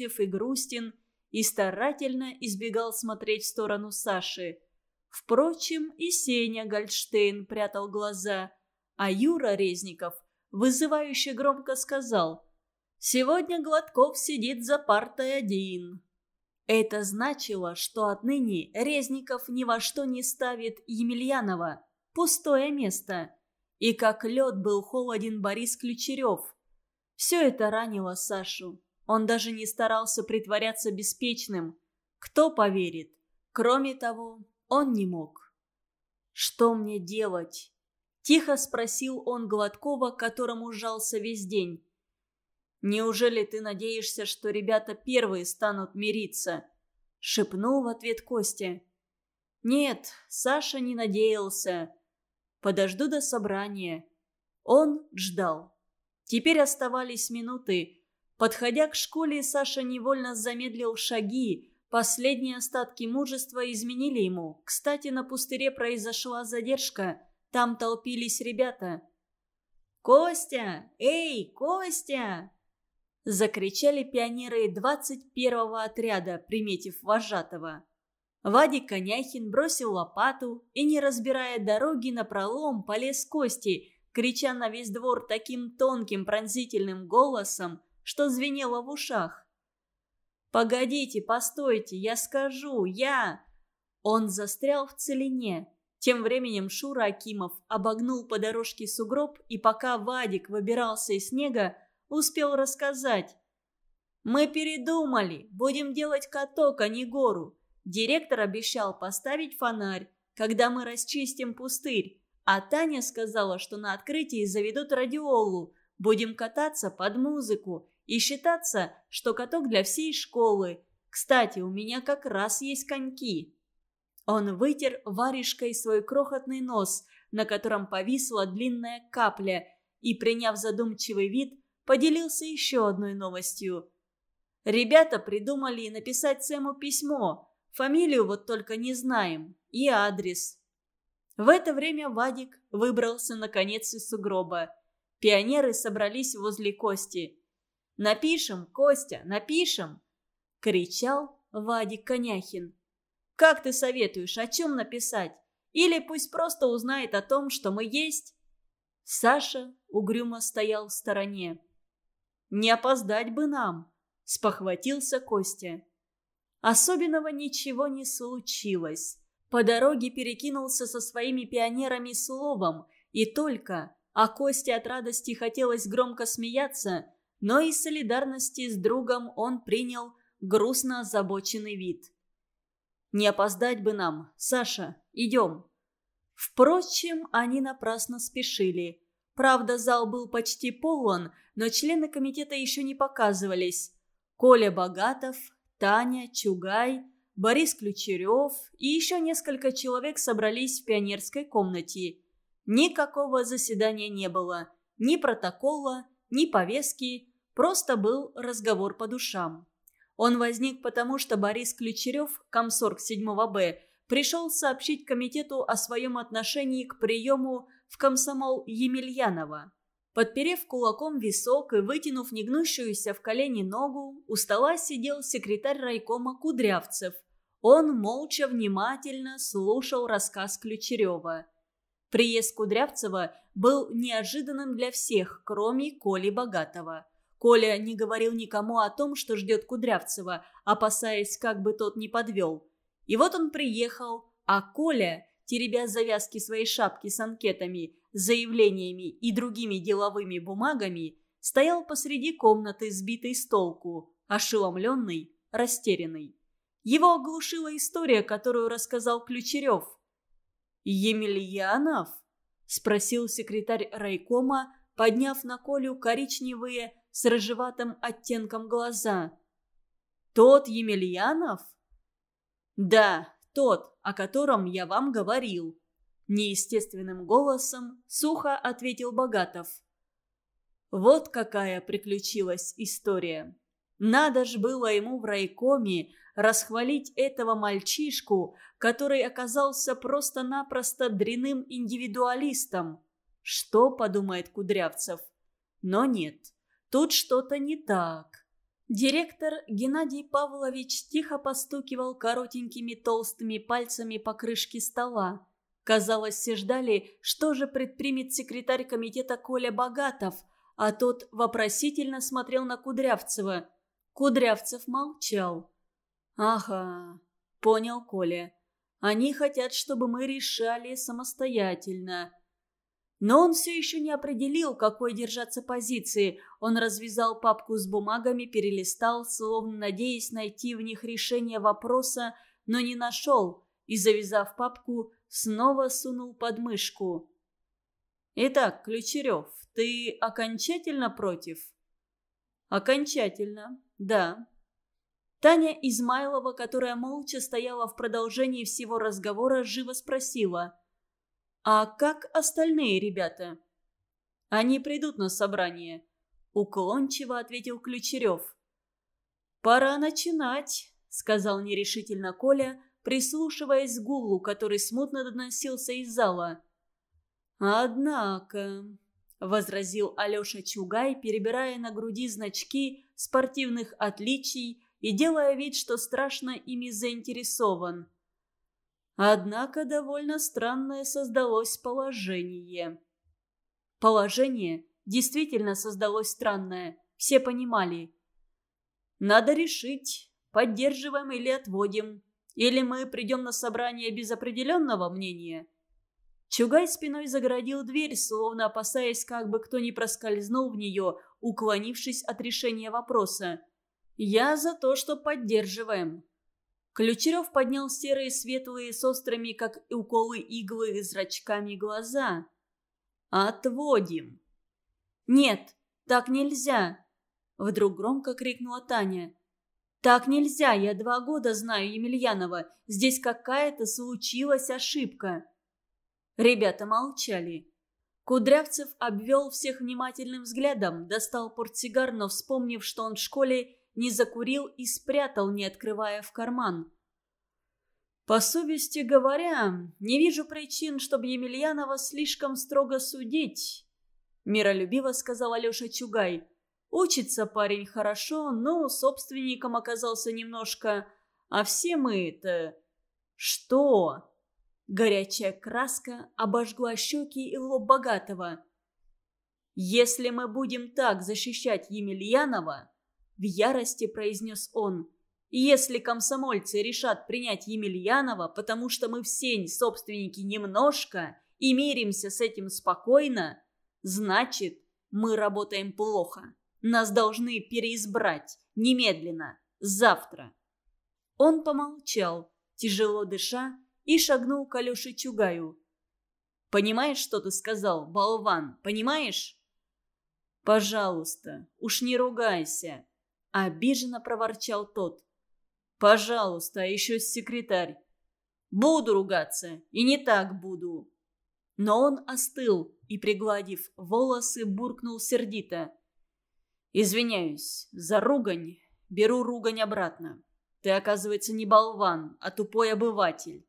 и грустен, и старательно избегал смотреть в сторону Саши. Впрочем, и Сеня Гольдштейн прятал глаза, а Юра Резников вызывающе громко сказал «Сегодня Гладков сидит за партой один». Это значило, что отныне Резников ни во что не ставит Емельянова. Пустое место. И как лед был холоден Борис Ключерев. Все это ранило Сашу. Он даже не старался притворяться беспечным. Кто поверит? Кроме того, он не мог. «Что мне делать?» Тихо спросил он Гладкова, которому жался весь день. «Неужели ты надеешься, что ребята первые станут мириться?» Шепнул в ответ Костя. «Нет, Саша не надеялся. Подожду до собрания». Он ждал. Теперь оставались минуты. Подходя к школе, Саша невольно замедлил шаги. Последние остатки мужества изменили ему. Кстати, на пустыре произошла задержка. Там толпились ребята. «Костя! Эй, Костя!» Закричали пионеры 21-го отряда, приметив вожатого. Вадик Коняхин бросил лопату и, не разбирая дороги, напролом полез Кости, крича на весь двор таким тонким пронзительным голосом, что звенело в ушах. «Погодите, постойте, я скажу, я...» Он застрял в целине. Тем временем Шура Акимов обогнул по дорожке сугроб и пока Вадик выбирался из снега, успел рассказать. «Мы передумали, будем делать каток, а не гору. Директор обещал поставить фонарь, когда мы расчистим пустырь, а Таня сказала, что на открытии заведут радиолу, будем кататься под музыку и считаться, что каток для всей школы. Кстати, у меня как раз есть коньки». Он вытер варежкой свой крохотный нос, на котором повисла длинная капля, и, приняв задумчивый вид, поделился еще одной новостью. Ребята придумали написать Сэму письмо. Фамилию вот только не знаем. И адрес. В это время Вадик выбрался наконец из сугроба. Пионеры собрались возле Кости. «Напишем, Костя, напишем!» — кричал Вадик Коняхин. Как ты советуешь, о чем написать? Или пусть просто узнает о том, что мы есть?» Саша угрюмо стоял в стороне. «Не опоздать бы нам!» – спохватился Костя. Особенного ничего не случилось. По дороге перекинулся со своими пионерами словом, и только, а Косте от радости хотелось громко смеяться, но и солидарности с другом он принял грустно озабоченный вид. Не опоздать бы нам. Саша, идем». Впрочем, они напрасно спешили. Правда, зал был почти полон, но члены комитета еще не показывались. Коля Богатов, Таня, Чугай, Борис Ключерев и еще несколько человек собрались в пионерской комнате. Никакого заседания не было. Ни протокола, ни повестки. Просто был разговор по душам. Он возник потому, что Борис Ключерев, комсорг 7-Б, пришел сообщить комитету о своем отношении к приему в комсомол Емельянова. Подперев кулаком висок и вытянув негнущуюся в колени ногу, у стола сидел секретарь райкома Кудрявцев. Он молча внимательно слушал рассказ Ключерева. Приезд Кудрявцева был неожиданным для всех, кроме Коли Богатого. Коля не говорил никому о том, что ждет Кудрявцева, опасаясь, как бы тот не подвел. И вот он приехал, а Коля, теребя завязки своей шапки с анкетами, заявлениями и другими деловыми бумагами, стоял посреди комнаты, сбитой с толку, ошеломленный, растерянный. Его оглушила история, которую рассказал Ключерев. «Емельянов?» – спросил секретарь райкома, подняв на Колю коричневые с рыжеватым оттенком глаза. «Тот Емельянов?» «Да, тот, о котором я вам говорил», – неестественным голосом сухо ответил Богатов. Вот какая приключилась история. Надо ж было ему в райкоме расхвалить этого мальчишку, который оказался просто-напросто дряным индивидуалистом. Что подумает Кудрявцев? Но нет. Тут что-то не так. Директор Геннадий Павлович тихо постукивал коротенькими толстыми пальцами по крышке стола. Казалось, все ждали, что же предпримет секретарь комитета Коля Богатов, а тот вопросительно смотрел на Кудрявцева. Кудрявцев молчал. «Ага, понял Коля. Они хотят, чтобы мы решали самостоятельно. Но он все еще не определил, какой держаться позиции. Он развязал папку с бумагами, перелистал, словно надеясь найти в них решение вопроса, но не нашел, и, завязав папку, снова сунул под мышку. «Итак, Ключерев, ты окончательно против?» «Окончательно, да». Таня Измайлова, которая молча стояла в продолжении всего разговора, живо спросила – «А как остальные ребята?» «Они придут на собрание», — уклончиво ответил Ключерев. «Пора начинать», — сказал нерешительно Коля, прислушиваясь к гулу, который смутно доносился из зала. «Однако», — возразил Алеша Чугай, перебирая на груди значки спортивных отличий и делая вид, что страшно ими заинтересован. Однако довольно странное создалось положение. Положение действительно создалось странное, все понимали. Надо решить, поддерживаем или отводим. Или мы придем на собрание без определенного мнения. Чугай спиной загородил дверь, словно опасаясь, как бы кто ни проскользнул в нее, уклонившись от решения вопроса. «Я за то, что поддерживаем. Ключерев поднял серые светлые с острыми, как уколы иглы, зрачками глаза. «Отводим!» «Нет, так нельзя!» Вдруг громко крикнула Таня. «Так нельзя, я два года знаю Емельянова. Здесь какая-то случилась ошибка». Ребята молчали. Кудрявцев обвел всех внимательным взглядом, достал портсигар, но, вспомнив, что он в школе, не закурил и спрятал, не открывая в карман. «По совести говоря, не вижу причин, чтобы Емельянова слишком строго судить», – миролюбиво сказал Алеша Чугай. «Учится парень хорошо, но собственником оказался немножко. А все мы это...» «Что?» Горячая краска обожгла щеки и лоб богатого. «Если мы будем так защищать Емельянова, в ярости произнес он. «Если комсомольцы решат принять Емельянова, потому что мы все собственники немножко и миримся с этим спокойно, значит, мы работаем плохо. Нас должны переизбрать. Немедленно. Завтра». Он помолчал, тяжело дыша, и шагнул к Алёше Чугаю. «Понимаешь, что ты сказал, болван? Понимаешь?» «Пожалуйста, уж не ругайся», Обиженно проворчал тот. «Пожалуйста, а еще секретарь. Буду ругаться, и не так буду». Но он остыл и, пригладив волосы, буркнул сердито. «Извиняюсь за ругань. Беру ругань обратно. Ты, оказывается, не болван, а тупой обыватель».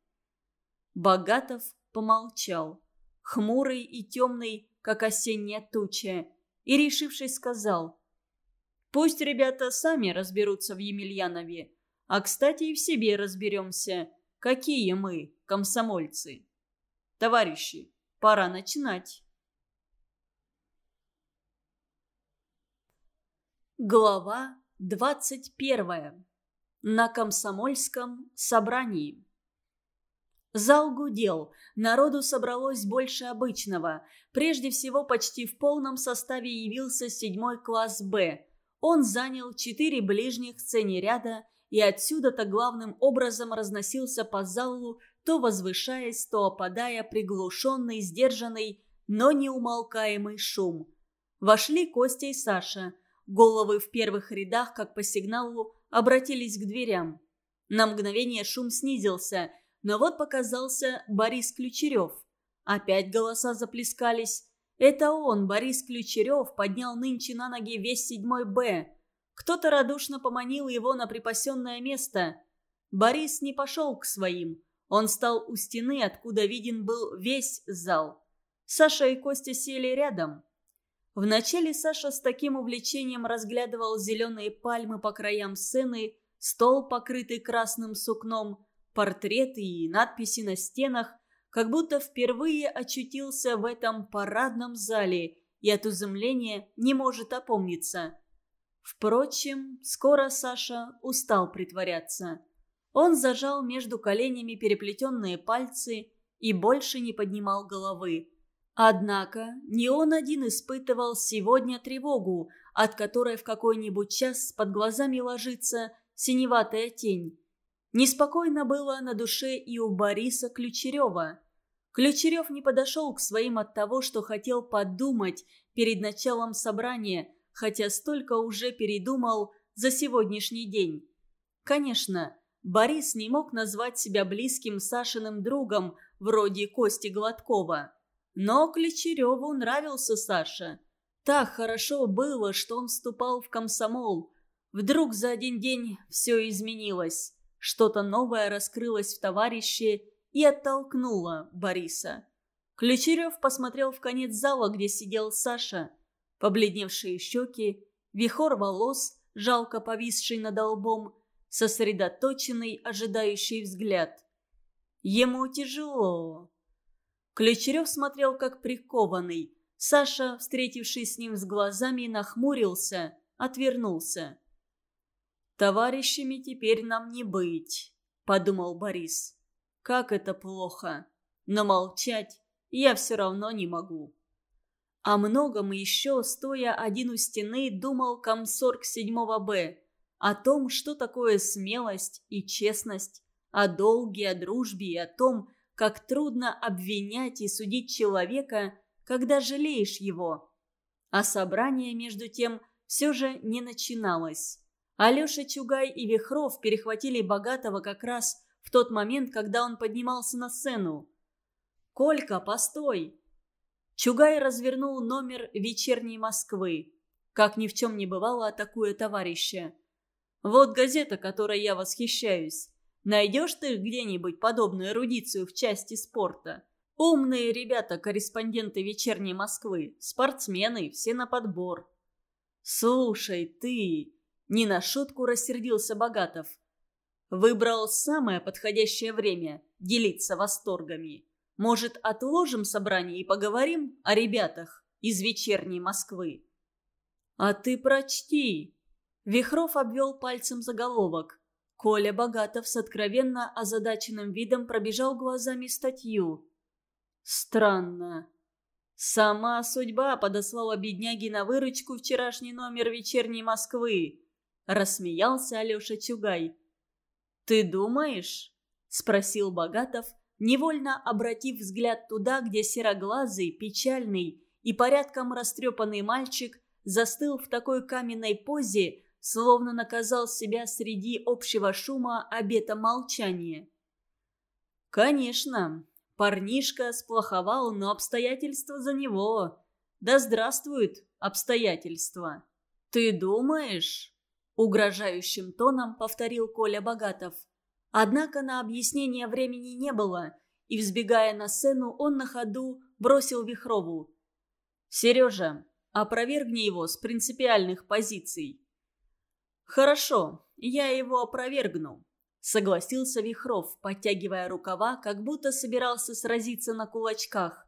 Богатов помолчал, хмурый и темный, как осенняя туча, и, решившись, сказал – Пусть ребята сами разберутся в Емельянове. А, кстати, и в себе разберемся. Какие мы, комсомольцы. Товарищи, пора начинать. Глава двадцать первая. На комсомольском собрании. Зал гудел, народу собралось больше обычного. Прежде всего, почти в полном составе явился седьмой класс «Б», он занял четыре ближних сцене ряда и отсюда-то главным образом разносился по залу, то возвышаясь, то опадая приглушенный, сдержанный, но неумолкаемый шум. Вошли Костя и Саша. Головы в первых рядах, как по сигналу, обратились к дверям. На мгновение шум снизился, но вот показался Борис Ключерев. Опять голоса заплескались. Это он, Борис Ключерев, поднял нынче на ноги весь седьмой Б. Кто-то радушно поманил его на припасенное место. Борис не пошел к своим. Он стал у стены, откуда виден был весь зал. Саша и Костя сели рядом. Вначале Саша с таким увлечением разглядывал зеленые пальмы по краям сцены, стол, покрытый красным сукном, портреты и надписи на стенах, как будто впервые очутился в этом парадном зале и от изумления не может опомниться. Впрочем, скоро Саша устал притворяться. Он зажал между коленями переплетенные пальцы и больше не поднимал головы. Однако не он один испытывал сегодня тревогу, от которой в какой-нибудь час под глазами ложится синеватая тень. Неспокойно было на душе и у Бориса Ключерева. Ключерев не подошел к своим от того, что хотел подумать перед началом собрания, хотя столько уже передумал за сегодняшний день. Конечно, Борис не мог назвать себя близким Сашиным другом, вроде Кости Гладкова. Но Ключереву нравился Саша. Так хорошо было, что он вступал в комсомол. Вдруг за один день все изменилось. Что-то новое раскрылось в товарище и оттолкнуло Бориса. Ключерев посмотрел в конец зала, где сидел Саша. Побледневшие щеки, вихор волос, жалко повисший над лбом, сосредоточенный, ожидающий взгляд. Ему тяжело. Ключерев смотрел как прикованный. Саша, встретившись с ним с глазами, нахмурился, отвернулся. «Товарищами теперь нам не быть», — подумал Борис. «Как это плохо. Но молчать я все равно не могу». О многом еще, стоя один у стены, думал комсорг 7 Б. О том, что такое смелость и честность, о долге, о дружбе и о том, как трудно обвинять и судить человека, когда жалеешь его. А собрание, между тем, все же не начиналось. Алеша Чугай и Вихров перехватили Богатого как раз в тот момент, когда он поднимался на сцену. «Колька, постой!» Чугай развернул номер «Вечерней Москвы». Как ни в чем не бывало, атакуя товарища. «Вот газета, которой я восхищаюсь. Найдешь ты где-нибудь подобную эрудицию в части спорта? Умные ребята, корреспонденты вечерней Москвы, спортсмены, все на подбор. Слушай, ты... Не на шутку рассердился Богатов. Выбрал самое подходящее время делиться восторгами. Может, отложим собрание и поговорим о ребятах из вечерней Москвы? А ты прочти. Вихров обвел пальцем заголовок. Коля Богатов с откровенно озадаченным видом пробежал глазами статью. Странно. Сама судьба подослала бедняги на выручку вчерашний номер «Вечерней Москвы», — рассмеялся Алеша Чугай. «Ты думаешь?» — спросил Богатов, невольно обратив взгляд туда, где сероглазый, печальный и порядком растрепанный мальчик застыл в такой каменной позе, словно наказал себя среди общего шума обета молчания. «Конечно, парнишка сплоховал, но обстоятельства за него. Да здравствуют обстоятельства!» «Ты думаешь?» — угрожающим тоном повторил Коля Богатов. Однако на объяснение времени не было, и, взбегая на сцену, он на ходу бросил Вихрову. «Сережа, опровергни его с принципиальных позиций». «Хорошо, я его опровергну», — согласился Вихров, подтягивая рукава, как будто собирался сразиться на кулачках.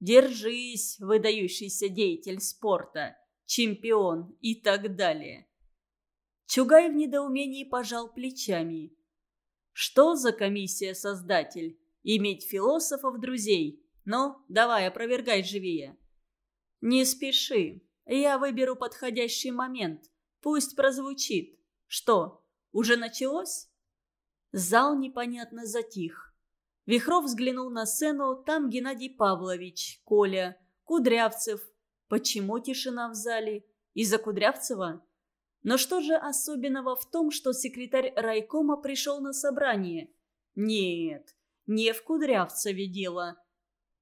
«Держись, выдающийся деятель спорта, чемпион и так далее». Чугай в недоумении пожал плечами. «Что за комиссия-создатель? Иметь философов друзей? Ну, давай, опровергай живее». «Не спеши, я выберу подходящий момент. Пусть прозвучит. Что, уже началось? Зал непонятно затих. Вихров взглянул на сцену, там Геннадий Павлович, Коля, Кудрявцев. Почему тишина в зале? Из-за Кудрявцева? Но что же особенного в том, что секретарь райкома пришел на собрание? Нет, не в Кудрявцеве дело.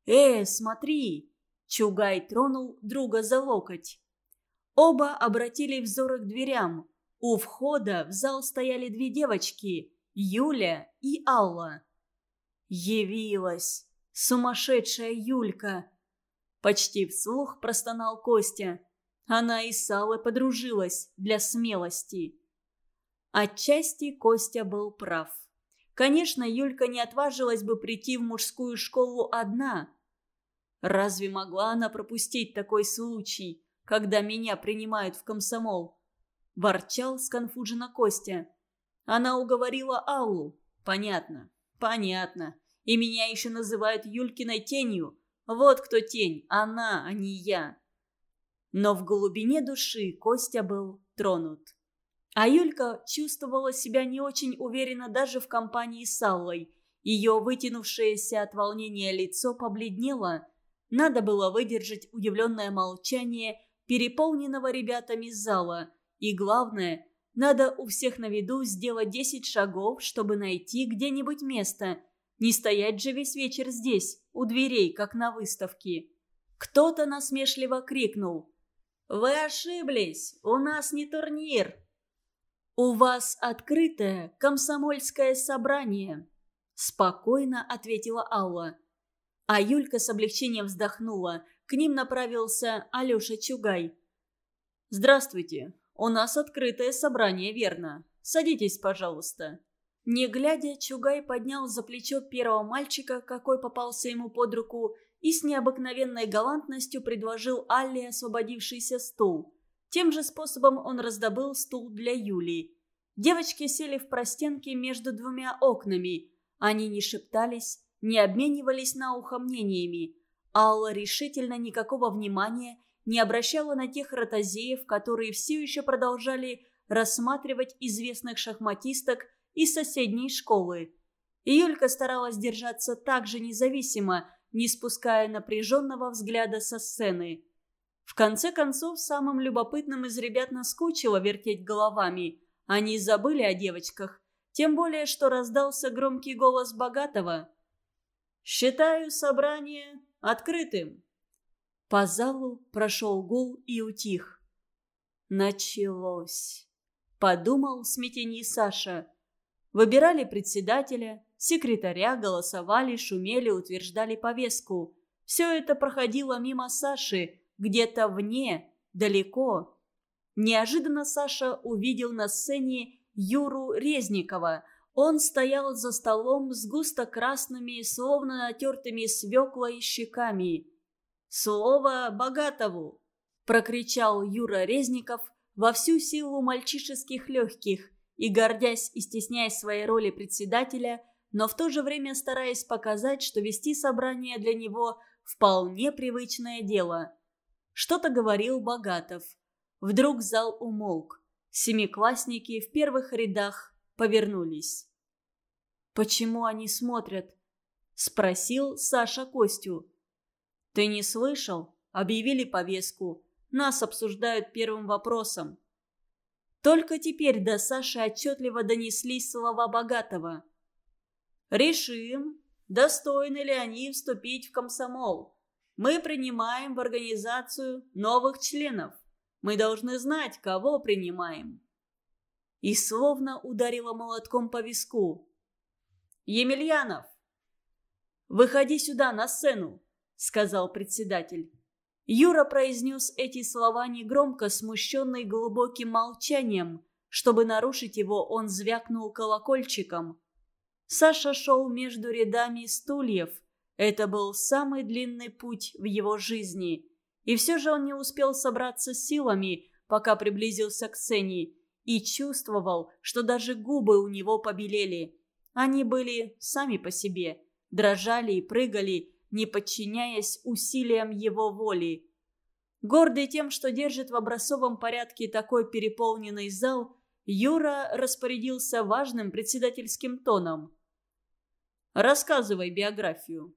«Э, смотри!» Чугай тронул друга за локоть. Оба обратили взоры к дверям. У входа в зал стояли две девочки – Юля и Алла. Явилась. Сумасшедшая Юлька. Почти вслух простонал Костя. Она и с Аллой подружилась для смелости. Отчасти Костя был прав. Конечно, Юлька не отважилась бы прийти в мужскую школу одна. Разве могла она пропустить такой случай, когда меня принимают в комсомол? Ворчал сконфуженно Костя. Она уговорила Аллу. Понятно, понятно. И меня еще называют Юлькиной тенью. Вот кто тень, она, а не я. Но в глубине души Костя был тронут. А Юлька чувствовала себя не очень уверенно даже в компании с Аллой. Ее вытянувшееся от волнения лицо побледнело. Надо было выдержать удивленное молчание переполненного ребятами зала. И главное, надо у всех на виду сделать десять шагов, чтобы найти где-нибудь место. Не стоять же весь вечер здесь, у дверей, как на выставке. Кто-то насмешливо крикнул. «Вы ошиблись! У нас не турнир!» «У вас открытое комсомольское собрание», – спокойно ответила Алла. А Юлька с облегчением вздохнула. К ним направился Алеша Чугай. «Здравствуйте. У нас открытое собрание, верно? Садитесь, пожалуйста». Не глядя, Чугай поднял за плечо первого мальчика, какой попался ему под руку, и с необыкновенной галантностью предложил Алле освободившийся стул – тем же способом он раздобыл стул для Юлии. Девочки сели в простенке между двумя окнами. Они не шептались, не обменивались на ухо мнениями. Алла решительно никакого внимания не обращала на тех ротозеев, которые все еще продолжали рассматривать известных шахматисток из соседней школы. Юлька старалась держаться так же независимо, не спуская напряженного взгляда со сцены. В конце концов, самым любопытным из ребят наскучило вертеть головами. Они забыли о девочках. Тем более, что раздался громкий голос богатого. «Считаю собрание открытым». По залу прошел гул и утих. «Началось», — подумал в смятении Саша. Выбирали председателя, секретаря, голосовали, шумели, утверждали повестку. Все это проходило мимо Саши, где-то вне, далеко. Неожиданно Саша увидел на сцене Юру Резникова. Он стоял за столом с густо-красными, словно натертыми свеклой щеками. «Слово Богатову!» – прокричал Юра Резников во всю силу мальчишеских легких и, гордясь и стесняясь своей роли председателя, но в то же время стараясь показать, что вести собрание для него вполне привычное дело – что-то говорил Богатов. Вдруг зал умолк. Семиклассники в первых рядах повернулись. «Почему они смотрят?» – спросил Саша Костю. «Ты не слышал? Объявили повестку. Нас обсуждают первым вопросом». Только теперь до Саши отчетливо донеслись слова Богатого. «Решим, достойны ли они вступить в комсомол. Мы принимаем в организацию новых членов. Мы должны знать, кого принимаем». И словно ударила молотком по виску. «Емельянов!» «Выходи сюда, на сцену!» — сказал председатель. Юра произнес эти слова негромко, смущенный глубоким молчанием. Чтобы нарушить его, он звякнул колокольчиком. Саша шел между рядами стульев — это был самый длинный путь в его жизни. И все же он не успел собраться силами, пока приблизился к сцене, и чувствовал, что даже губы у него побелели. Они были сами по себе, дрожали и прыгали, не подчиняясь усилиям его воли. Гордый тем, что держит в образцовом порядке такой переполненный зал, Юра распорядился важным председательским тоном. «Рассказывай биографию».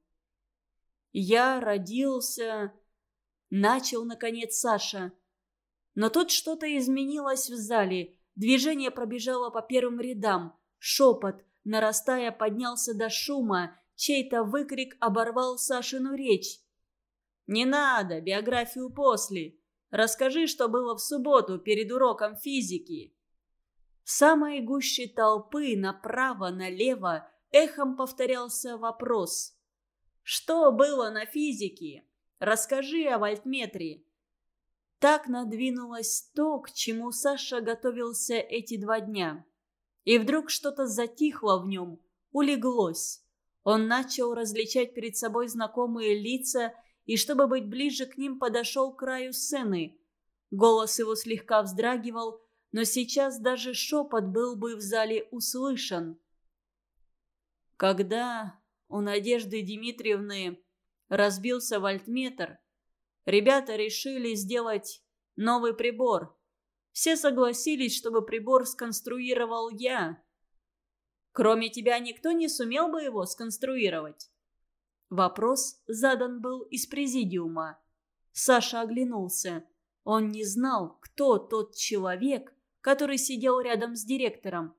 Я родился...» Начал, наконец, Саша. Но тут что-то изменилось в зале. Движение пробежало по первым рядам. Шепот, нарастая, поднялся до шума. Чей-то выкрик оборвал Сашину речь. «Не надо, биографию после. Расскажи, что было в субботу перед уроком физики». В самой гуще толпы направо-налево эхом повторялся вопрос – что было на физике? расскажи о вольтметре». Так надвинулось то, к чему Саша готовился эти два дня. И вдруг что-то затихло в нем, улеглось. Он начал различать перед собой знакомые лица и, чтобы быть ближе к ним, подошел к краю сцены. Голос его слегка вздрагивал, но сейчас даже шепот был бы в зале услышан. Когда у Надежды Дмитриевны разбился вольтметр, ребята решили сделать новый прибор. Все согласились, чтобы прибор сконструировал я. Кроме тебя никто не сумел бы его сконструировать. Вопрос задан был из президиума. Саша оглянулся. Он не знал, кто тот человек, который сидел рядом с директором.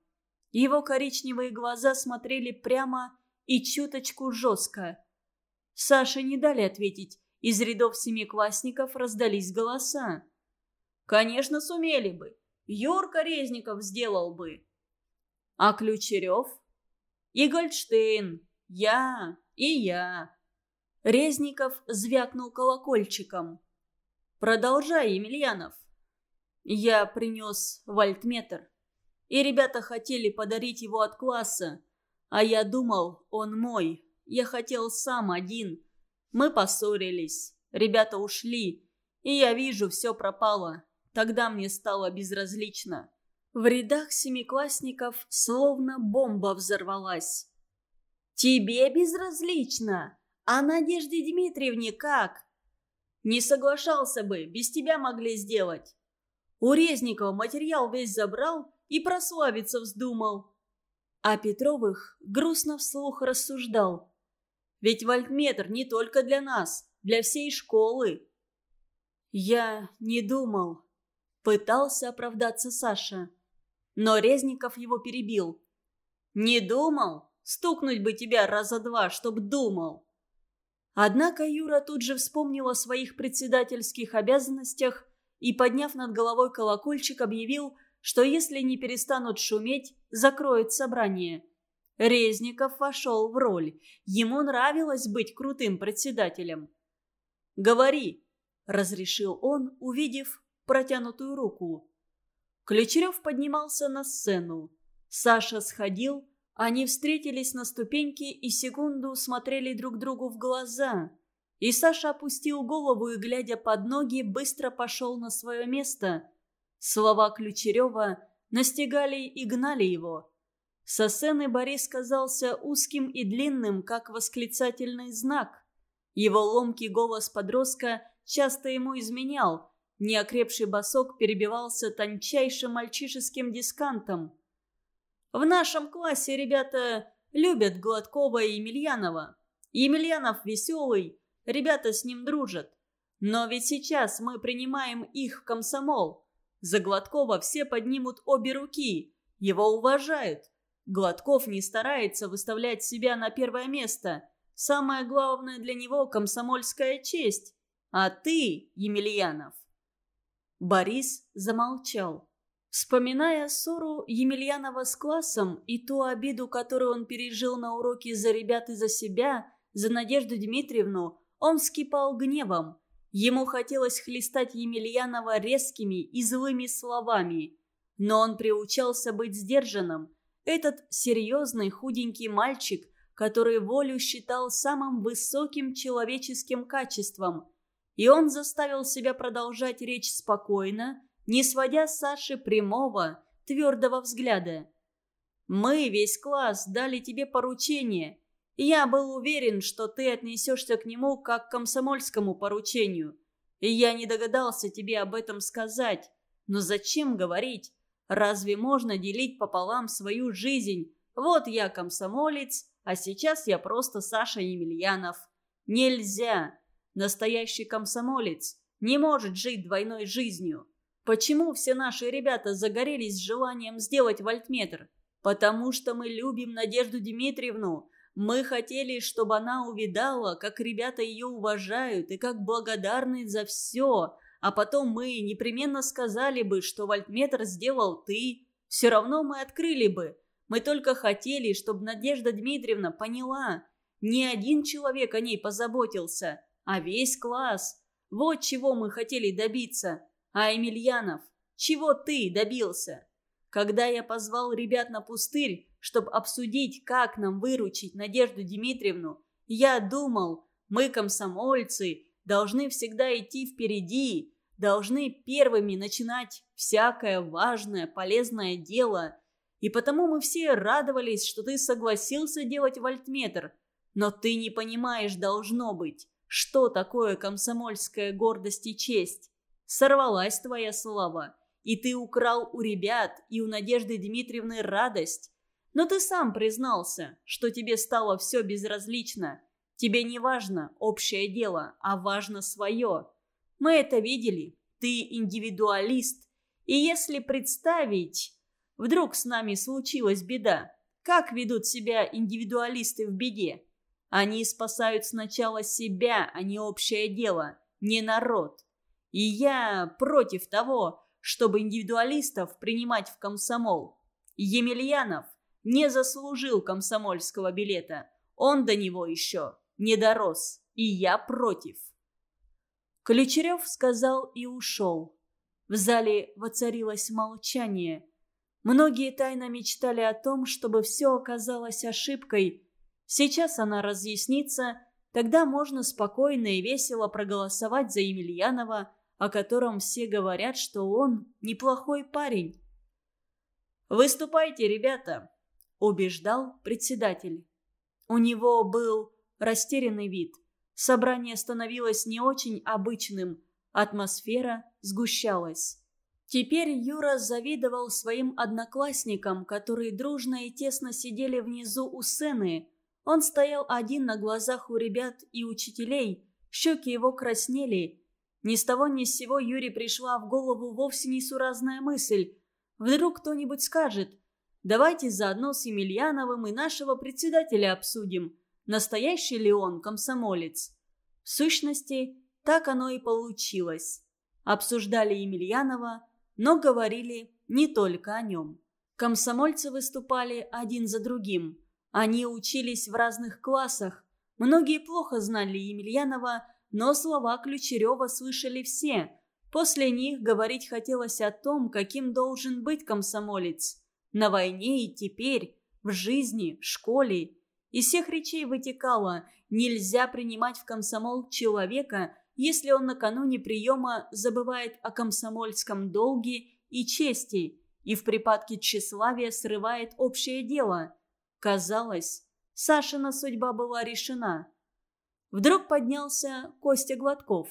Его коричневые глаза смотрели прямо и чуточку жестко. Саше не дали ответить. Из рядов семиклассников раздались голоса. «Конечно, сумели бы. Юрка Резников сделал бы». «А Ключерев?» «И Гольдштейн. Я и я». Резников звякнул колокольчиком. «Продолжай, Емельянов». Я принес вольтметр. И ребята хотели подарить его от класса. А я думал, он мой. Я хотел сам один. Мы поссорились. Ребята ушли. И я вижу, все пропало. Тогда мне стало безразлично. В рядах семиклассников словно бомба взорвалась. «Тебе безразлично? А Надежде Дмитриевне как?» «Не соглашался бы, без тебя могли сделать». У Резникова материал весь забрал и прославиться вздумал. А Петровых грустно вслух рассуждал. Ведь вольтметр не только для нас, для всей школы. Я не думал. Пытался оправдаться Саша. Но Резников его перебил. «Не думал? Стукнуть бы тебя раза два, чтоб думал!» Однако Юра тут же вспомнил о своих председательских обязанностях и, подняв над головой колокольчик, объявил, что если не перестанут шуметь, закроет собрание. Резников вошел в роль. Ему нравилось быть крутым председателем. «Говори», — разрешил он, увидев протянутую руку. Ключерев поднимался на сцену. Саша сходил, они встретились на ступеньке и секунду смотрели друг другу в глаза. И Саша опустил голову и, глядя под ноги, быстро пошел на свое место. Слова Ключерева настигали и гнали его. Со сцены Борис казался узким и длинным, как восклицательный знак. Его ломкий голос подростка часто ему изменял. Неокрепший босок перебивался тончайшим мальчишеским дискантом. В нашем классе ребята любят Гладкова и Емельянова. Емельянов веселый, Ребята с ним дружат. Но ведь сейчас мы принимаем их в комсомол. За Гладкова все поднимут обе руки. Его уважают. Гладков не старается выставлять себя на первое место. Самое главное для него – комсомольская честь. А ты, Емельянов. Борис замолчал. Вспоминая ссору Емельянова с классом и ту обиду, которую он пережил на уроке за ребят и за себя, за Надежду Дмитриевну, он вскипал гневом. Ему хотелось хлестать Емельянова резкими и злыми словами. Но он приучался быть сдержанным. Этот серьезный худенький мальчик, который волю считал самым высоким человеческим качеством. И он заставил себя продолжать речь спокойно, не сводя Саши прямого, твердого взгляда. «Мы, весь класс, дали тебе поручение. Я был уверен, что ты отнесешься к нему как к комсомольскому поручению. И я не догадался тебе об этом сказать. Но зачем говорить? Разве можно делить пополам свою жизнь? Вот я комсомолец, а сейчас я просто Саша Емельянов. Нельзя. Настоящий комсомолец не может жить двойной жизнью. Почему все наши ребята загорелись желанием сделать вольтметр? Потому что мы любим Надежду Дмитриевну, мы хотели, чтобы она увидала, как ребята ее уважают и как благодарны за все. А потом мы непременно сказали бы, что вольтметр сделал ты. Все равно мы открыли бы. Мы только хотели, чтобы Надежда Дмитриевна поняла. Ни один человек о ней позаботился. а весь класс. Вот чего мы хотели добиться. А Емельянов, чего ты добился? Когда я позвал ребят на пустырь, чтобы обсудить, как нам выручить Надежду Дмитриевну, я думал, мы, комсомольцы, должны всегда идти впереди, должны первыми начинать всякое важное, полезное дело. И потому мы все радовались, что ты согласился делать вольтметр. Но ты не понимаешь, должно быть, что такое комсомольская гордость и честь. Сорвалась твоя слава, и ты украл у ребят и у Надежды Дмитриевны радость. Но ты сам признался, что тебе стало все безразлично. Тебе не важно общее дело, а важно свое. Мы это видели. Ты индивидуалист. И если представить, вдруг с нами случилась беда, как ведут себя индивидуалисты в беде? Они спасают сначала себя, а не общее дело, не народ. И я против того, чтобы индивидуалистов принимать в комсомол. Емельянов не заслужил комсомольского билета. Он до него еще не дорос, и я против. Ключерев сказал и ушел. В зале воцарилось молчание. Многие тайно мечтали о том, чтобы все оказалось ошибкой. Сейчас она разъяснится, тогда можно спокойно и весело проголосовать за Емельянова, о котором все говорят, что он неплохой парень. «Выступайте, ребята!» – убеждал председатель. У него был растерянный вид. Собрание становилось не очень обычным, атмосфера сгущалась. Теперь Юра завидовал своим одноклассникам, которые дружно и тесно сидели внизу у сцены. Он стоял один на глазах у ребят и учителей, щеки его краснели. Ни с того ни с сего Юре пришла в голову вовсе несуразная мысль. Вдруг кто-нибудь скажет, давайте заодно с Емельяновым и нашего председателя обсудим настоящий ли он комсомолец. В сущности, так оно и получилось. Обсуждали Емельянова, но говорили не только о нем. Комсомольцы выступали один за другим. Они учились в разных классах. Многие плохо знали Емельянова, но слова Ключерева слышали все. После них говорить хотелось о том, каким должен быть комсомолец. На войне и теперь, в жизни, в школе из всех речей вытекало «нельзя принимать в комсомол человека, если он накануне приема забывает о комсомольском долге и чести и в припадке тщеславия срывает общее дело». Казалось, Сашина судьба была решена. Вдруг поднялся Костя Гладков.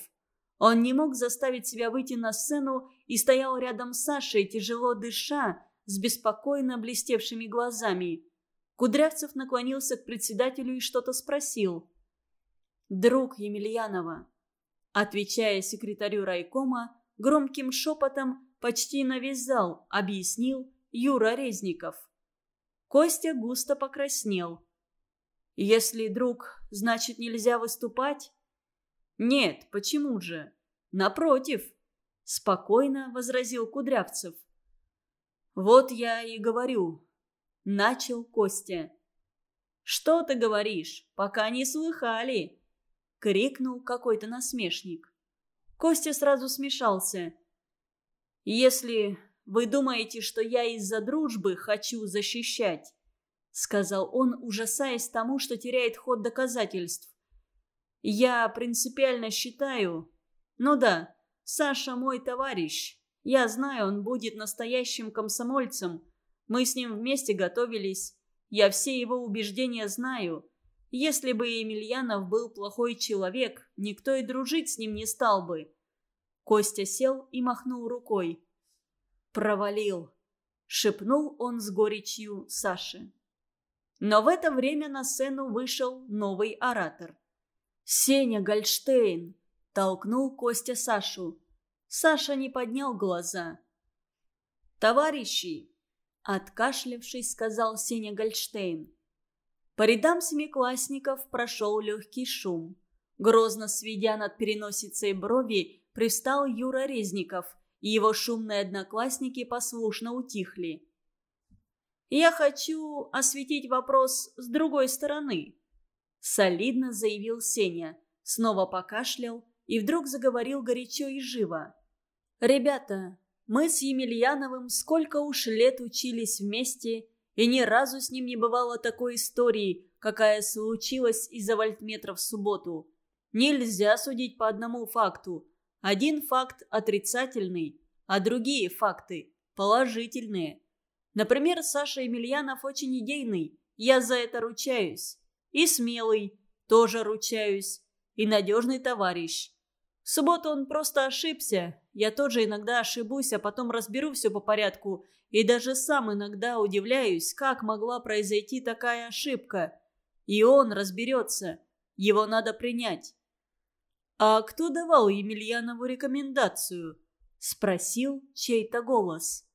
Он не мог заставить себя выйти на сцену и стоял рядом с Сашей, тяжело дыша, с беспокойно блестевшими глазами. Кудрявцев наклонился к председателю и что-то спросил. «Друг Емельянова», отвечая секретарю райкома, громким шепотом почти на весь зал объяснил Юра Резников. Костя густо покраснел. «Если друг, значит нельзя выступать?» «Нет, почему же? Напротив», — спокойно возразил Кудрявцев. «Вот я и говорю, – начал Костя. «Что ты говоришь? Пока не слыхали!» – крикнул какой-то насмешник. Костя сразу смешался. «Если вы думаете, что я из-за дружбы хочу защищать», – сказал он, ужасаясь тому, что теряет ход доказательств. «Я принципиально считаю... Ну да, Саша мой товарищ. Я знаю, он будет настоящим комсомольцем. Мы с ним вместе готовились. Я все его убеждения знаю. Если бы Емельянов был плохой человек, никто и дружить с ним не стал бы. Костя сел и махнул рукой. «Провалил», — шепнул он с горечью Саши. Но в это время на сцену вышел новый оратор. «Сеня Гольштейн!» — толкнул Костя Сашу. Саша не поднял глаза. «Товарищи!» Откашлявшись, сказал Сеня Гольштейн. По рядам семиклассников прошел легкий шум. Грозно сведя над переносицей брови, пристал Юра Резников, и его шумные одноклассники послушно утихли. «Я хочу осветить вопрос с другой стороны», — солидно заявил Сеня. снова покашлял и вдруг заговорил горячо и живо. «Ребята, мы с Емельяновым сколько уж лет учились вместе, и ни разу с ним не бывало такой истории, какая случилась из-за вольтметров в субботу. Нельзя судить по одному факту. Один факт отрицательный, а другие факты положительные. Например, Саша Емельянов очень идейный, я за это ручаюсь. И смелый, тоже ручаюсь. И надежный товарищ. В субботу он просто ошибся. Я тоже иногда ошибусь, а потом разберу все по порядку. И даже сам иногда удивляюсь, как могла произойти такая ошибка. И он разберется. Его надо принять. «А кто давал Емельянову рекомендацию?» – спросил чей-то голос.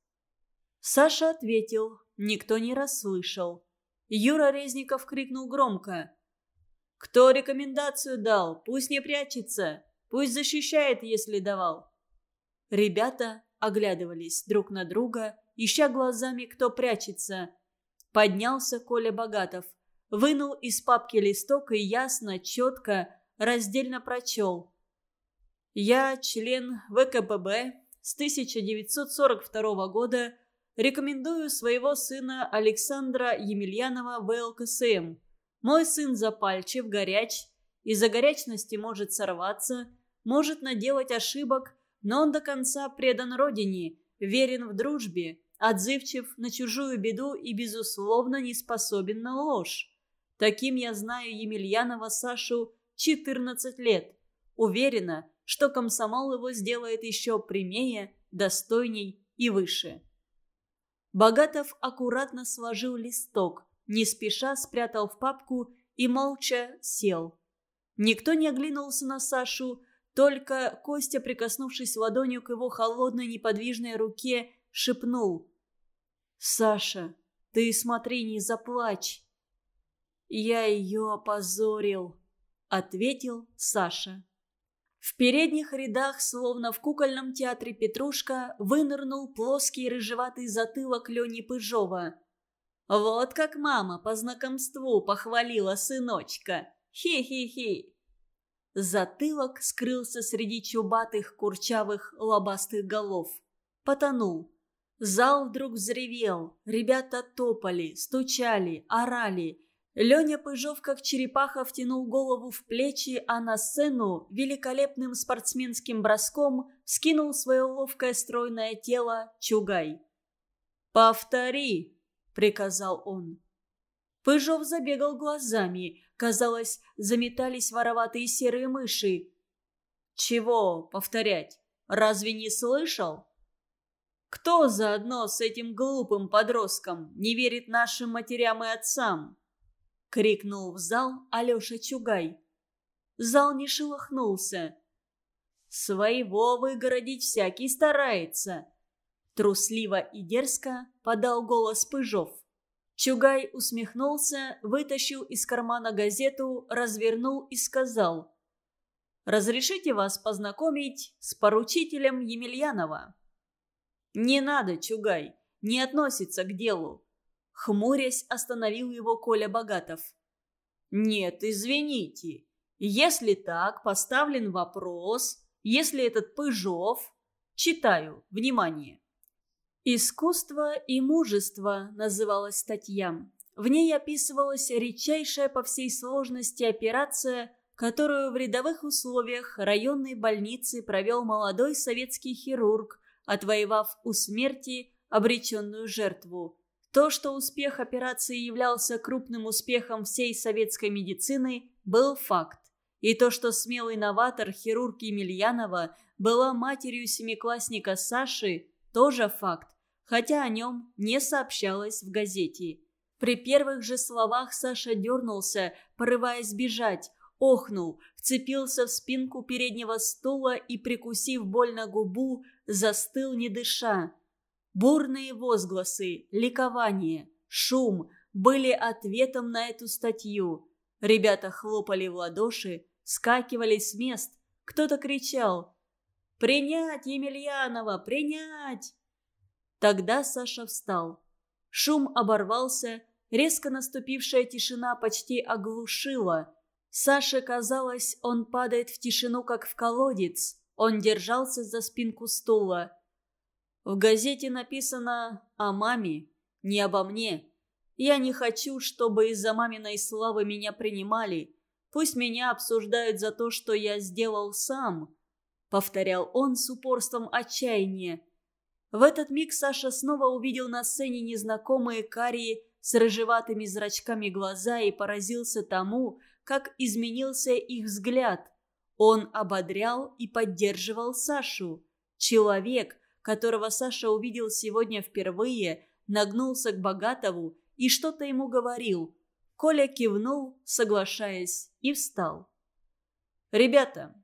Саша ответил, никто не расслышал. Юра Резников крикнул громко. «Кто рекомендацию дал? Пусть не прячется. Пусть защищает, если давал». Ребята оглядывались друг на друга, ища глазами, кто прячется. Поднялся Коля Богатов, вынул из папки листок и ясно, четко, раздельно прочел. «Я, член ВКПБ, с 1942 года рекомендую своего сына Александра Емельянова в ЛКСМ. Мой сын запальчив, горяч, из-за горячности может сорваться, может наделать ошибок, но он до конца предан родине, верен в дружбе, отзывчив на чужую беду и, безусловно, не способен на ложь. Таким я знаю Емельянова Сашу 14 лет. Уверена, что комсомол его сделает еще прямее, достойней и выше. Богатов аккуратно сложил листок, не спеша спрятал в папку и молча сел. Никто не оглянулся на Сашу, только Костя, прикоснувшись ладонью к его холодной неподвижной руке, шепнул. «Саша, ты смотри, не заплачь!» «Я ее опозорил», — ответил Саша. В передних рядах, словно в кукольном театре «Петрушка», вынырнул плоский рыжеватый затылок Лени Пыжова. «Вот как мама по знакомству похвалила сыночка! Хи-хи-хи!» Затылок скрылся среди чубатых, курчавых, лобастых голов. Потонул. Зал вдруг взревел. Ребята топали, стучали, орали. Леня Пыжов, как черепаха, втянул голову в плечи, а на сцену великолепным спортсменским броском скинул свое ловкое стройное тело Чугай. «Повтори!» — приказал он. Пыжов забегал глазами. Казалось, заметались вороватые серые мыши. «Чего повторять? Разве не слышал?» «Кто заодно с этим глупым подростком не верит нашим матерям и отцам?» — крикнул в зал Алеша Чугай. Зал не шелохнулся. «Своего выгородить всякий старается!» Трусливо и дерзко подал голос Пыжов. Чугай усмехнулся, вытащил из кармана газету, развернул и сказал. «Разрешите вас познакомить с поручителем Емельянова?» «Не надо, Чугай, не относится к делу. Хмурясь, остановил его Коля Богатов. «Нет, извините. Если так, поставлен вопрос, если этот Пыжов...» Читаю, внимание. «Искусство и мужество» называлась статья. В ней описывалась редчайшая по всей сложности операция, которую в рядовых условиях районной больницы провел молодой советский хирург, отвоевав у смерти обреченную жертву. То, что успех операции являлся крупным успехом всей советской медицины, был факт. И то, что смелый новатор хирург Емельянова была матерью семиклассника Саши, тоже факт, хотя о нем не сообщалось в газете. При первых же словах Саша дернулся, порываясь бежать, охнул, вцепился в спинку переднего стула и, прикусив больно губу, застыл не дыша. Бурные возгласы, ликование, шум были ответом на эту статью. Ребята хлопали в ладоши, скакивали с мест. Кто-то кричал «Принять Емельянова! Принять!» Тогда Саша встал. Шум оборвался, резко наступившая тишина почти оглушила. Саше казалось, он падает в тишину, как в колодец. Он держался за спинку стула. В газете написано о маме, не обо мне. Я не хочу, чтобы из-за маминой славы меня принимали. Пусть меня обсуждают за то, что я сделал сам», — повторял он с упорством отчаяния. В этот миг Саша снова увидел на сцене незнакомые карие с рыжеватыми зрачками глаза и поразился тому, как изменился их взгляд. Он ободрял и поддерживал Сашу. Человек, которого Саша увидел сегодня впервые, нагнулся к Богатову и что-то ему говорил. Коля кивнул, соглашаясь, и встал. «Ребята,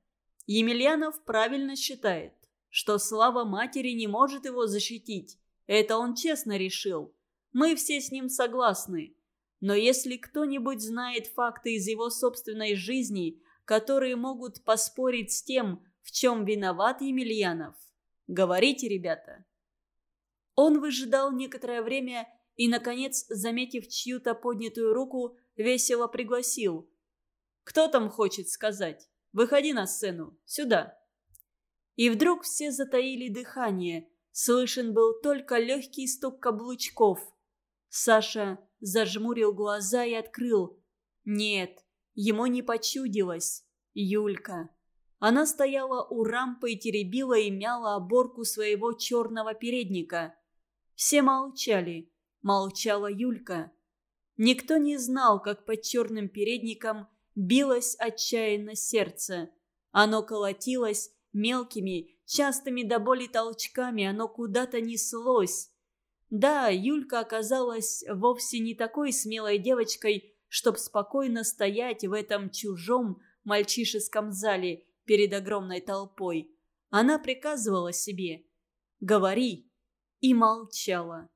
Емельянов правильно считает, что слава матери не может его защитить. Это он честно решил. Мы все с ним согласны. Но если кто-нибудь знает факты из его собственной жизни, которые могут поспорить с тем, в чем виноват Емельянов, говорите, ребята. Он выжидал некоторое время и, наконец, заметив чью-то поднятую руку, весело пригласил. «Кто там хочет сказать? Выходи на сцену, сюда». И вдруг все затаили дыхание. Слышен был только легкий стук каблучков. Саша зажмурил глаза и открыл. Нет, ему не почудилось. Юлька. Она стояла у рампы и теребила и мяла оборку своего черного передника. Все молчали. Молчала Юлька. Никто не знал, как под черным передником билось отчаянно сердце. Оно колотилось мелкими, частыми до боли толчками, оно куда-то неслось. Да, Юлька оказалась вовсе не такой смелой девочкой, чтоб спокойно стоять в этом чужом мальчишеском зале перед огромной толпой. Она приказывала себе «Говори!» и молчала.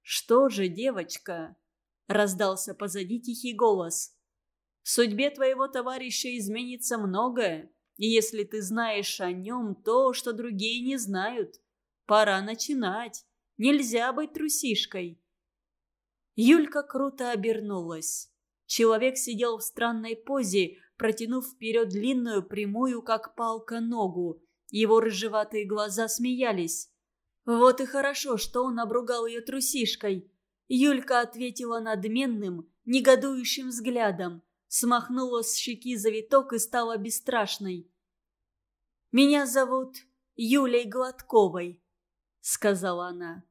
«Что же, девочка?» – раздался позади тихий голос. «В судьбе твоего товарища изменится многое, и если ты знаешь о нем то, что другие не знают, пора начинать». Нельзя быть трусишкой. Юлька круто обернулась. Человек сидел в странной позе, протянув вперед длинную, прямую, как палка, ногу. Его рыжеватые глаза смеялись. Вот и хорошо, что он обругал ее трусишкой. Юлька ответила надменным, негодующим взглядом, смахнула с щеки завиток и стала бесстрашной. «Меня зовут Юлей Гладковой», — сказала она.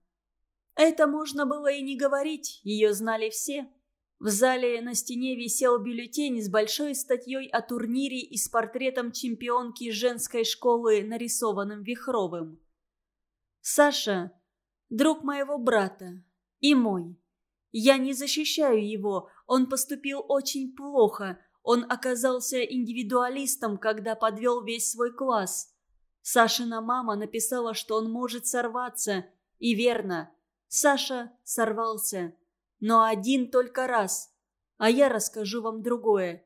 Это можно было и не говорить, ее знали все. В зале на стене висел бюллетень с большой статьей о турнире и с портретом чемпионки женской школы, нарисованным Вихровым. «Саша – друг моего брата и мой. Я не защищаю его, он поступил очень плохо, он оказался индивидуалистом, когда подвел весь свой класс. Сашина мама написала, что он может сорваться, и верно – Саша сорвался. Но один только раз. А я расскажу вам другое.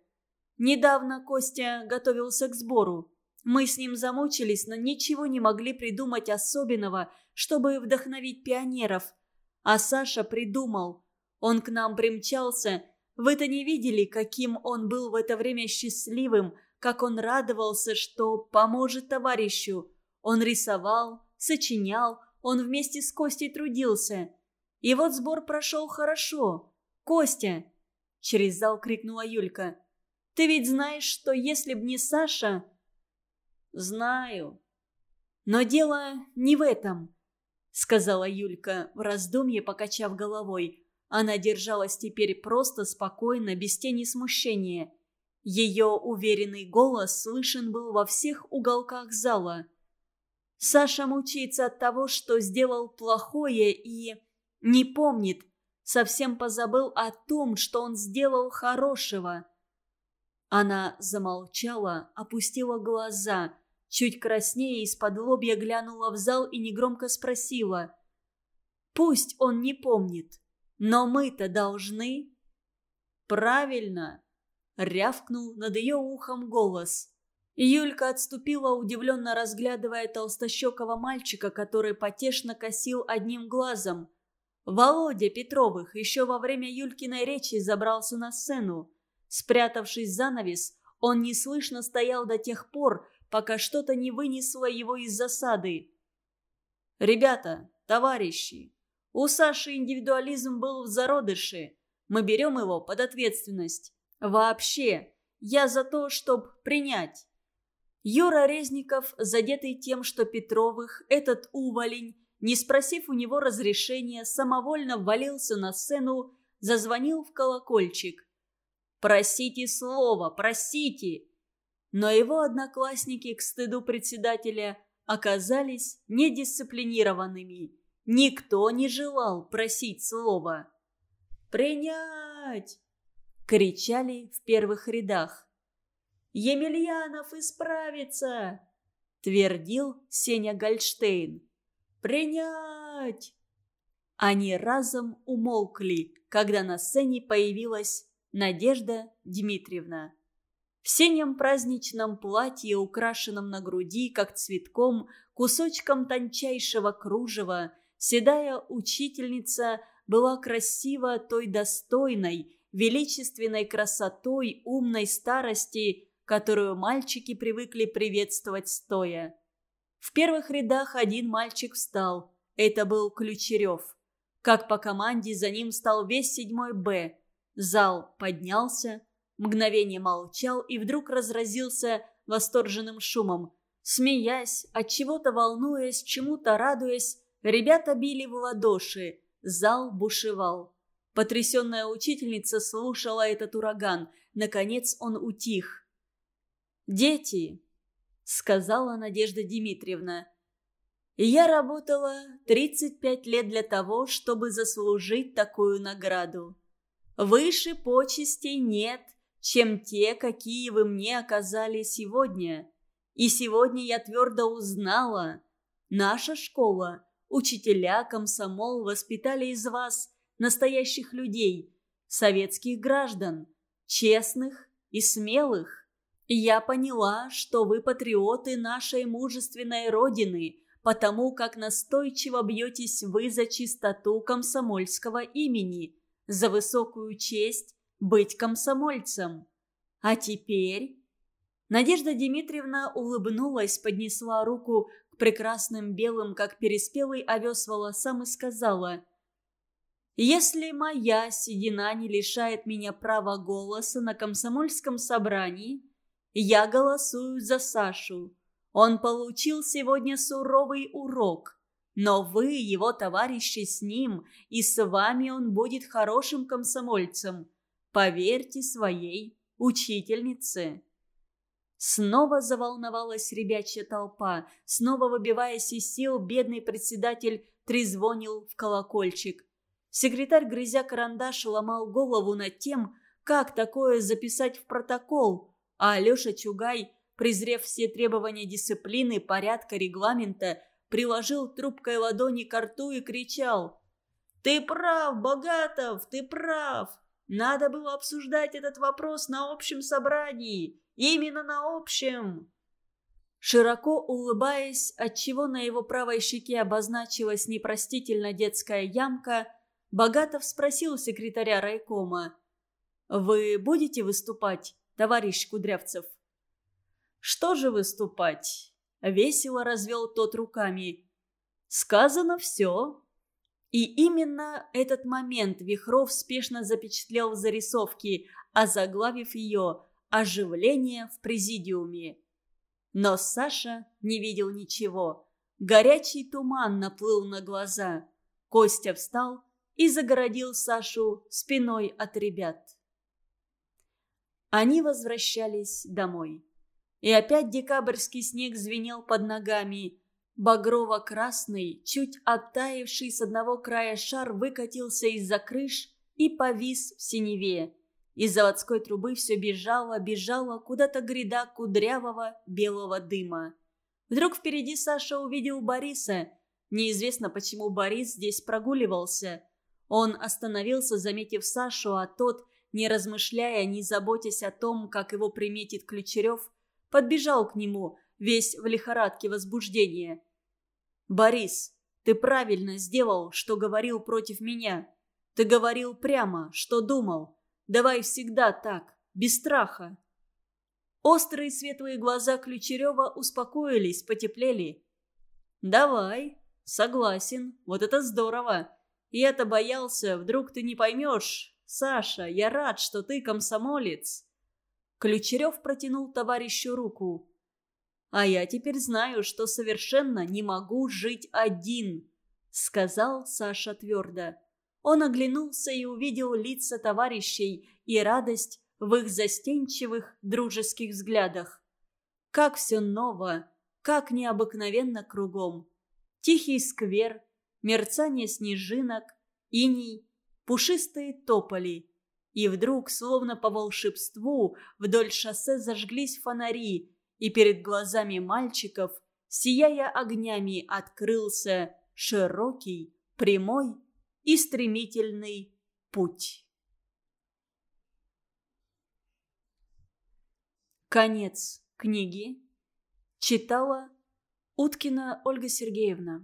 Недавно Костя готовился к сбору. Мы с ним замучились, но ничего не могли придумать особенного, чтобы вдохновить пионеров. А Саша придумал. Он к нам примчался. Вы-то не видели, каким он был в это время счастливым, как он радовался, что поможет товарищу. Он рисовал, сочинял, он вместе с Костей трудился. И вот сбор прошел хорошо. «Костя!» – через зал крикнула Юлька. «Ты ведь знаешь, что если б не Саша...» «Знаю». «Но дело не в этом», – сказала Юлька, в раздумье покачав головой. Она держалась теперь просто спокойно, без тени смущения. Ее уверенный голос слышен был во всех уголках зала – Саша мучается от того, что сделал плохое и не помнит, совсем позабыл о том, что он сделал хорошего. Она замолчала, опустила глаза, чуть краснее из-под лобья глянула в зал и негромко спросила. «Пусть он не помнит, но мы-то должны...» «Правильно!» — рявкнул над ее ухом голос. Юлька отступила, удивленно разглядывая толстощекого мальчика, который потешно косил одним глазом. Володя Петровых еще во время Юлькиной речи забрался на сцену. Спрятавшись за навес, он неслышно стоял до тех пор, пока что-то не вынесло его из засады. «Ребята, товарищи, у Саши индивидуализм был в зародыше. Мы берем его под ответственность. Вообще, я за то, чтоб принять». Юра Резников, задетый тем, что Петровых, этот уволень, не спросив у него разрешения, самовольно ввалился на сцену, зазвонил в колокольчик. «Просите слово, просите!» Но его одноклассники, к стыду председателя, оказались недисциплинированными. Никто не желал просить слова. «Принять!» — кричали в первых рядах. «Емельянов исправится!» — твердил Сеня Гольштейн. «Принять!» Они разом умолкли, когда на сцене появилась Надежда Дмитриевна. В синем праздничном платье, украшенном на груди, как цветком, кусочком тончайшего кружева, седая учительница была красива той достойной, величественной красотой умной старости, которую мальчики привыкли приветствовать стоя. В первых рядах один мальчик встал. Это был Ключерев. Как по команде за ним стал весь седьмой Б. Зал поднялся, мгновение молчал и вдруг разразился восторженным шумом. Смеясь, от чего-то волнуясь, чему-то радуясь, ребята били в ладоши. Зал бушевал. Потрясенная учительница слушала этот ураган. Наконец он утих. «Дети», — сказала Надежда Дмитриевна, — «я работала 35 лет для того, чтобы заслужить такую награду. Выше почестей нет, чем те, какие вы мне оказали сегодня. И сегодня я твердо узнала, наша школа, учителя, комсомол воспитали из вас настоящих людей, советских граждан, честных и смелых. Я поняла, что вы патриоты нашей мужественной родины, потому как настойчиво бьетесь вы за чистоту комсомольского имени, за высокую честь быть комсомольцем. А теперь...» Надежда Дмитриевна улыбнулась, поднесла руку прекрасным белым, как переспелый овес волосам и сказала «Если моя седина не лишает меня права голоса на комсомольском собрании, я голосую за Сашу. Он получил сегодня суровый урок. Но вы, его товарищи с ним, и с вами он будет хорошим комсомольцем. Поверьте своей учительнице. Снова заволновалась ребячья толпа. Снова выбиваясь из сил, бедный председатель трезвонил в колокольчик. Секретарь, грызя карандаш, ломал голову над тем, как такое записать в протокол – а Алеша Чугай, презрев все требования дисциплины, порядка, регламента, приложил трубкой ладони к рту и кричал «Ты прав, Богатов, ты прав! Надо было обсуждать этот вопрос на общем собрании! Именно на общем!» Широко улыбаясь, отчего на его правой щеке обозначилась непростительно детская ямка, Богатов спросил секретаря райкома «Вы будете выступать?» товарищ Кудрявцев. «Что же выступать?» — весело развел тот руками. «Сказано все». И именно этот момент Вихров спешно запечатлел в зарисовке, озаглавив ее «Оживление в президиуме». Но Саша не видел ничего. Горячий туман наплыл на глаза. Костя встал и загородил Сашу спиной от ребят. Они возвращались домой. И опять декабрьский снег звенел под ногами. Багрово-красный, чуть оттаивший с одного края шар выкатился из-за крыш и повис в синеве. Из заводской трубы все бежало, бежало куда-то гряда кудрявого белого дыма. Вдруг впереди Саша увидел Бориса. Неизвестно, почему Борис здесь прогуливался. Он остановился, заметив Сашу, а тот не размышляя, не заботясь о том, как его приметит Ключерев, подбежал к нему, весь в лихорадке возбуждения. «Борис, ты правильно сделал, что говорил против меня. Ты говорил прямо, что думал. Давай всегда так, без страха. Острые светлые глаза Ключерева успокоились, потеплели. «Давай, согласен, вот это здорово. Я-то боялся, вдруг ты не поймешь. Саша, я рад, что ты комсомолец». Ключерев протянул товарищу руку. «А я теперь знаю, что совершенно не могу жить один», — сказал Саша твердо. Он оглянулся и увидел лица товарищей и радость в их застенчивых дружеских взглядах. Как все ново, как необыкновенно кругом. Тихий сквер, мерцание снежинок, иней, пушистые тополи. И вдруг, словно по волшебству, вдоль шоссе зажглись фонари, и перед глазами мальчиков, сияя огнями, открылся широкий, прямой и стремительный путь. Конец книги читала Уткина Ольга Сергеевна.